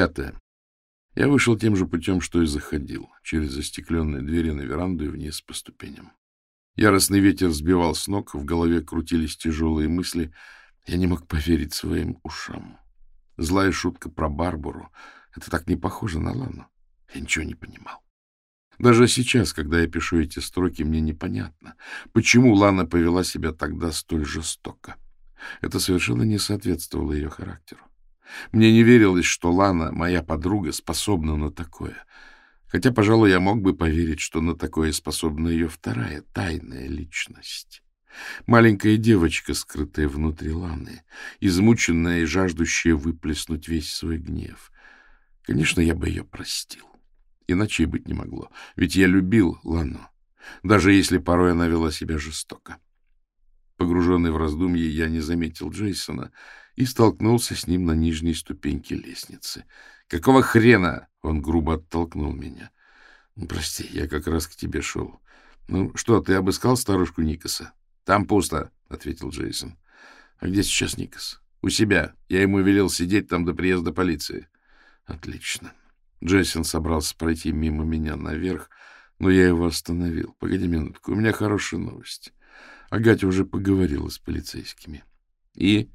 Пятое. Я вышел тем же путем, что и заходил, через застекленные двери на веранду и вниз по ступеням. Яростный ветер сбивал с ног, в голове крутились тяжелые мысли. Я не мог поверить своим ушам. Злая шутка про Барбару — это так не похоже на Лану. Я ничего не понимал. Даже сейчас, когда я пишу эти строки, мне непонятно, почему Лана повела себя тогда столь жестоко. Это совершенно не соответствовало ее характеру. Мне не верилось, что Лана, моя подруга, способна на такое. Хотя, пожалуй, я мог бы поверить, что на такое способна ее вторая, тайная личность. Маленькая девочка, скрытая внутри Ланы, измученная и жаждущая выплеснуть весь свой гнев. Конечно, я бы ее простил. Иначе и быть не могло. Ведь я любил Лану, даже если порой она вела себя жестоко. Погруженный в раздумье, я не заметил Джейсона и столкнулся с ним на нижней ступеньке лестницы. «Какого хрена?» — он грубо оттолкнул меня. «Прости, я как раз к тебе шел. Ну что, ты обыскал старушку Никаса?» «Там пусто», — ответил Джейсон. «А где сейчас Никас?» «У себя. Я ему велел сидеть там до приезда полиции». «Отлично». Джейсон собрался пройти мимо меня наверх, но я его остановил. «Погоди минутку, у меня хорошая новость». Агатя уже поговорила с полицейскими. И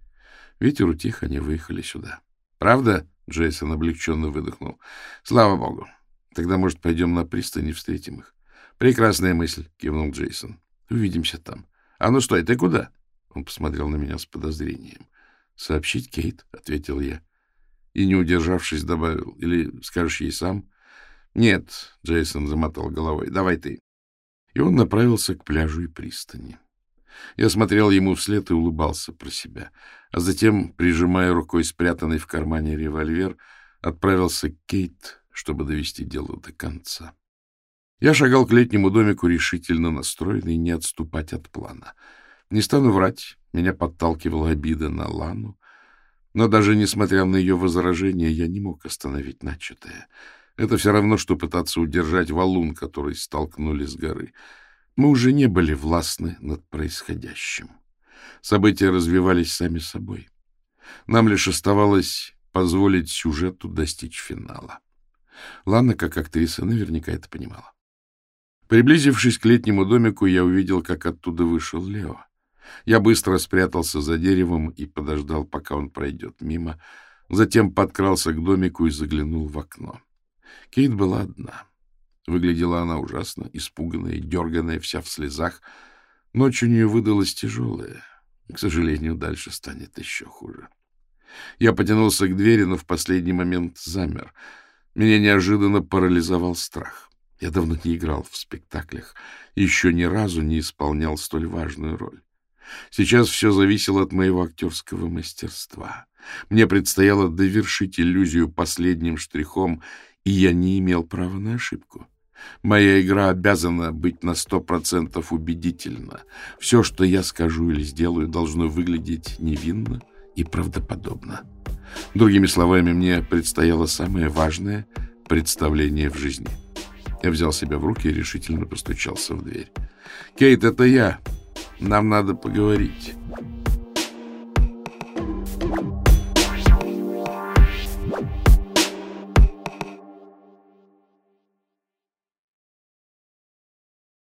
ветер утих, они выехали сюда. «Правда?» — Джейсон облегченно выдохнул. «Слава богу. Тогда, может, пойдем на пристань и встретим их?» «Прекрасная мысль», — кивнул Джейсон. «Увидимся там». «А ну стой, ты куда?» Он посмотрел на меня с подозрением. «Сообщить Кейт», — ответил я. И, не удержавшись, добавил. «Или скажешь ей сам?» «Нет», — Джейсон замотал головой. «Давай ты». И он направился к пляжу и пристани. Я смотрел ему вслед и улыбался про себя, а затем, прижимая рукой спрятанный в кармане револьвер, отправился к Кейт, чтобы довести дело до конца. Я шагал к летнему домику, решительно настроенный не отступать от плана. Не стану врать, меня подталкивала обида на Лану, но даже несмотря на ее возражения, я не мог остановить начатое. Это все равно, что пытаться удержать валун, который столкнули с горы. Мы уже не были властны над происходящим. События развивались сами собой. Нам лишь оставалось позволить сюжету достичь финала. Лана, как актриса, наверняка это понимала. Приблизившись к летнему домику, я увидел, как оттуда вышел Лео. Я быстро спрятался за деревом и подождал, пока он пройдет мимо, затем подкрался к домику и заглянул в окно. Кейт была одна. Выглядела она ужасно, испуганная, дерганная, вся в слезах. Ночь у нее выдалась тяжелая. К сожалению, дальше станет еще хуже. Я потянулся к двери, но в последний момент замер. Меня неожиданно парализовал страх. Я давно не играл в спектаклях, еще ни разу не исполнял столь важную роль. Сейчас все зависело от моего актерского мастерства. Мне предстояло довершить иллюзию последним штрихом, и я не имел права на ошибку. Моя игра обязана быть на сто процентов убедительна. Все, что я скажу или сделаю, должно выглядеть невинно и правдоподобно. Другими словами, мне предстояло самое важное представление в жизни. Я взял себя в руки и решительно постучался в дверь. «Кейт, это я. Нам надо поговорить».